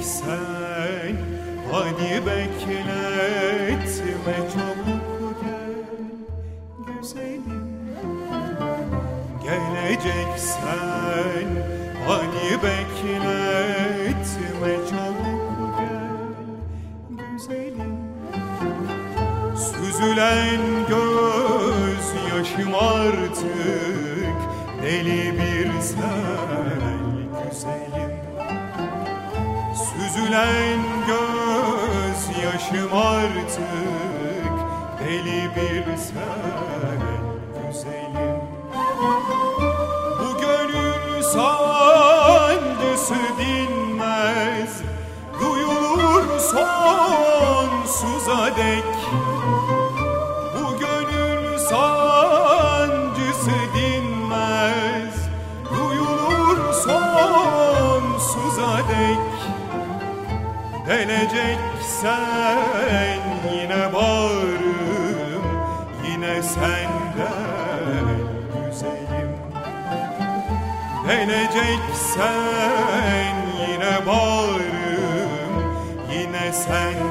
Geleceksen hadi bekletme çabuk gel güzelim. Geleceksen hadi bekletme çabuk gel güzelim. Süzülen göz yaşım artık deli bir sel güzelim Süzülen göz yaşım artık deli bir sel güzelim Bu gönül sancısı dinmez Duyulur sonsuza dek. Bu gönül sancısı dinmez Duyulur sonsuza dek Geleceksen yine bağrım Yine senden güzelim. Geleceksen yine bağrım Yine senden